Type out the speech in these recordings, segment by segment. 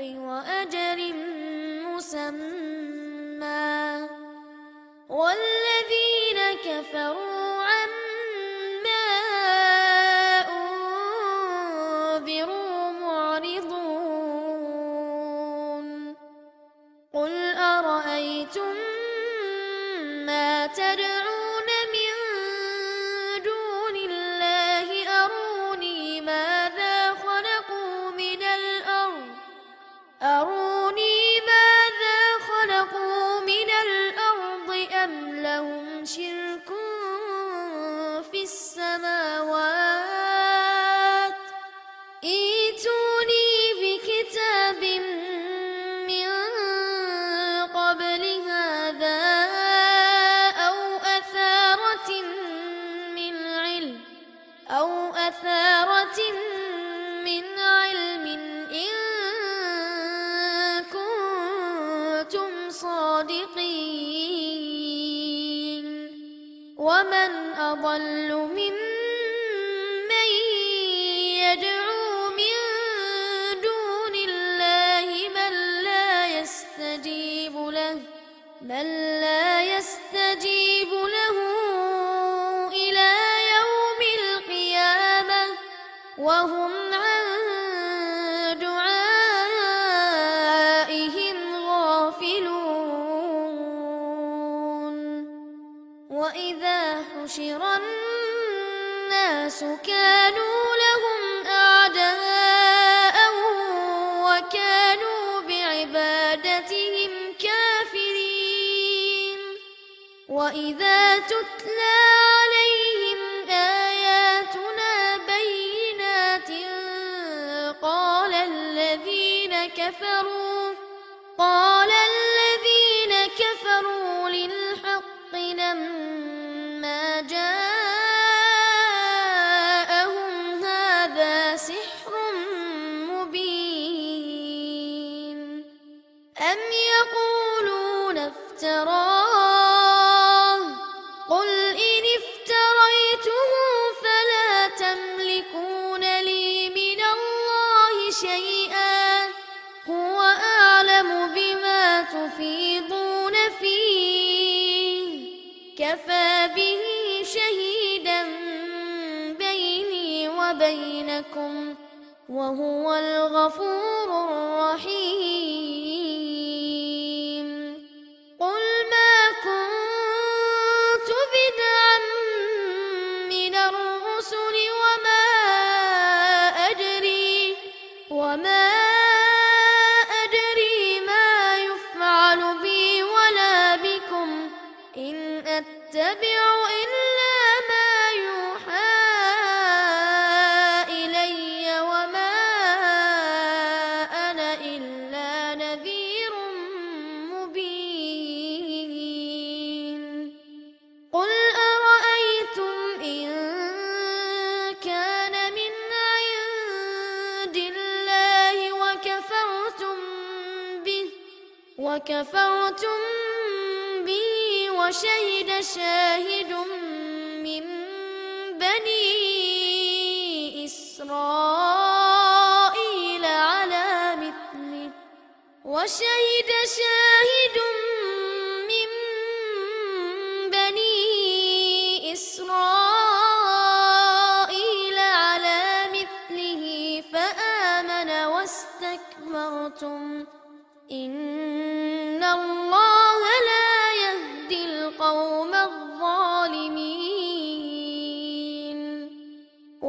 وأجر مسمى والذين كفروا عبادتهم كافرين. وإذا تتلى عليهم آياتنا بينات قال الذين كفروا وكفرتم به وشهد شاهد من بني إسرائيل على مثله وشهد شاهد من بني إسرائيل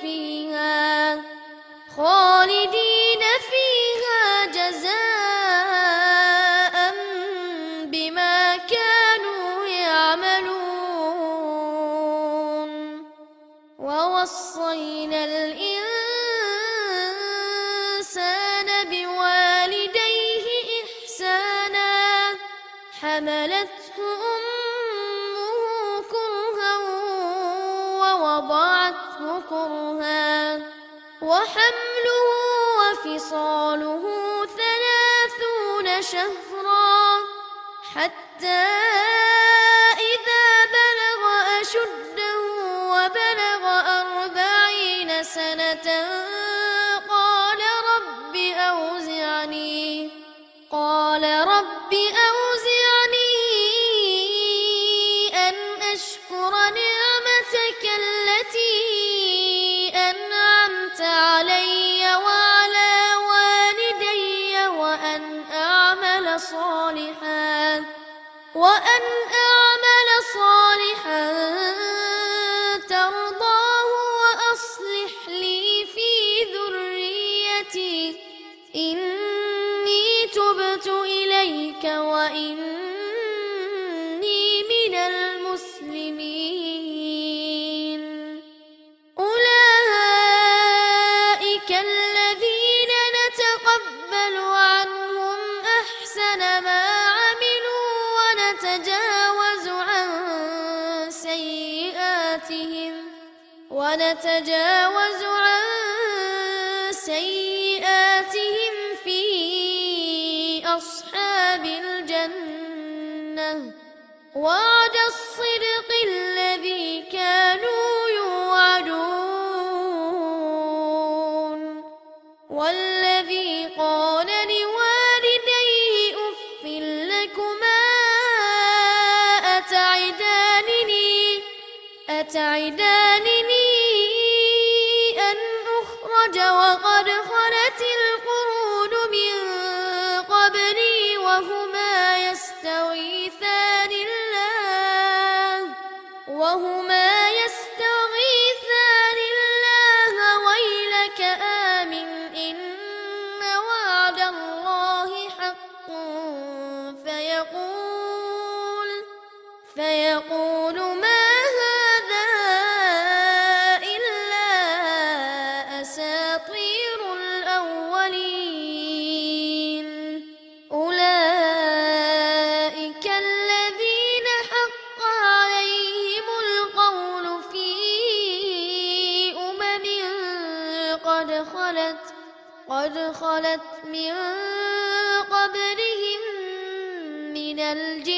فيها خالدين قدرها وحمله وفصاله ثلاثون شهرا حتى خلت قد خلت من قبلهم من الجن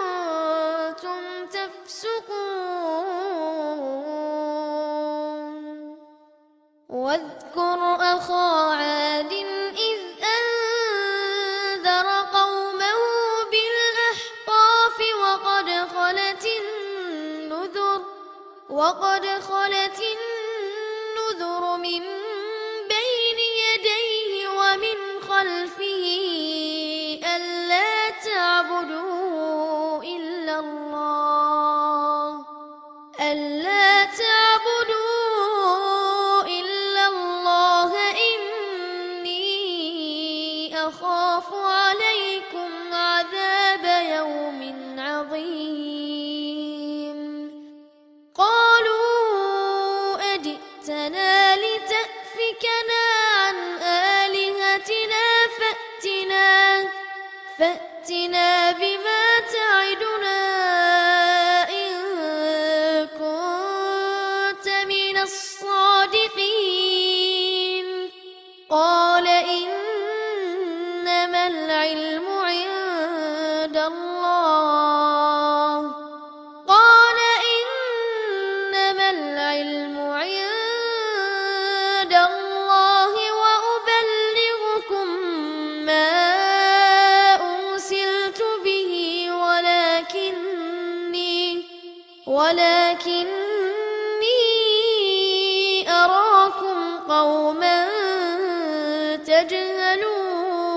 تفسقون. واذكر أخا عاد إذ أنذر قومه بالأحقاف وقد خلت النذر وقد خلت النذر تجهلون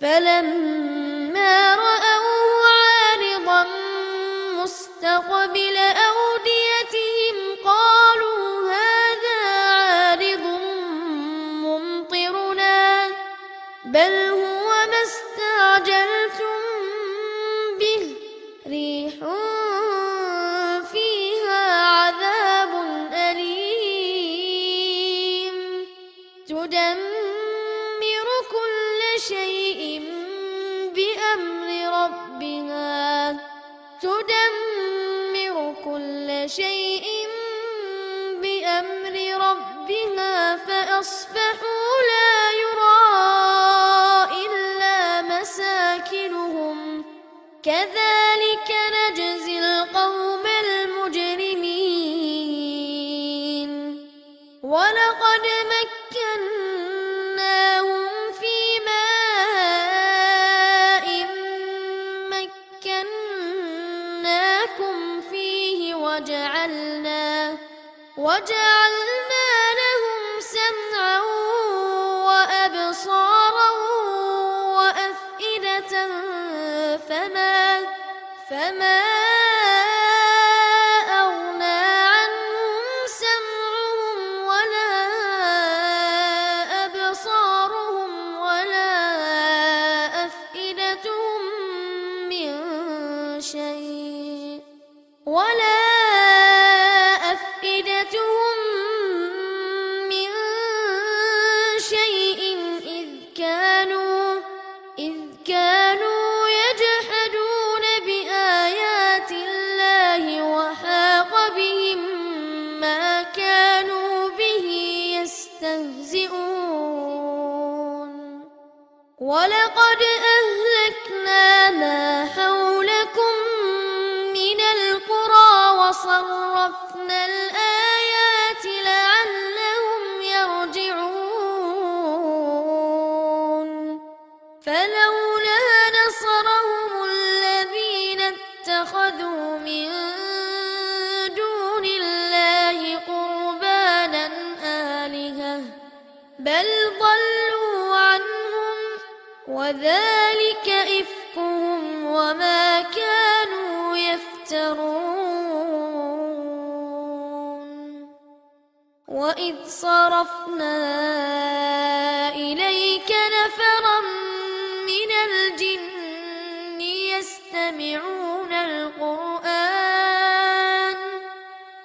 فلما رأوه عارضا مستقبل أوديتهم بأمر ربها. تدمر كل شيء بأمر ربها فأصبحوا وجعلنا وجعلنا لهم سمعا وأبصارا وأفئدة فما فما صرفنا إليك نفرا من الجن يستمعون القرآن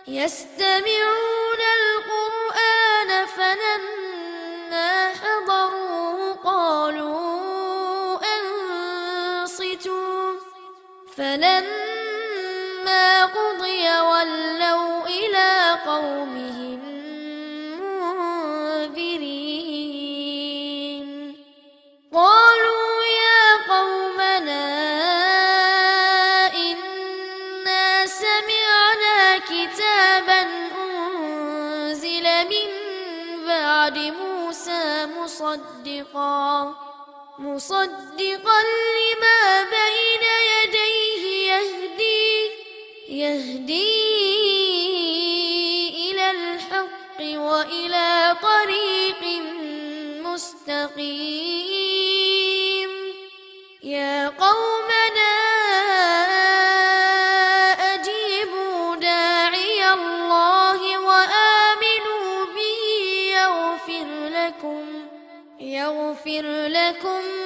يستمعون القرآن مصدقا. مصدقا لما بين يديه يهدي يهدي إلى الحق وإلى طريق مستقيم. لكم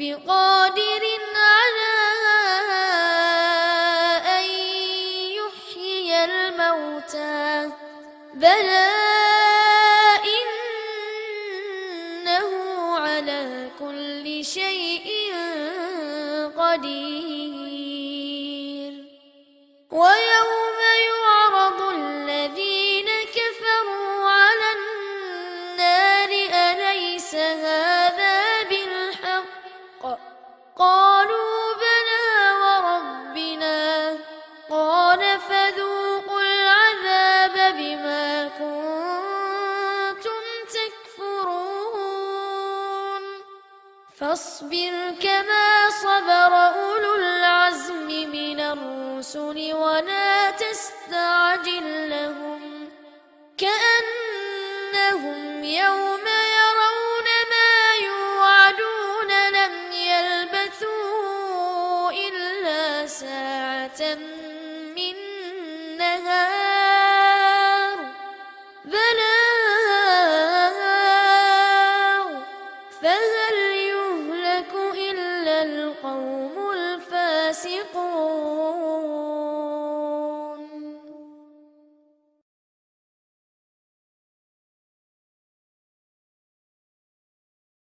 بقول اليوم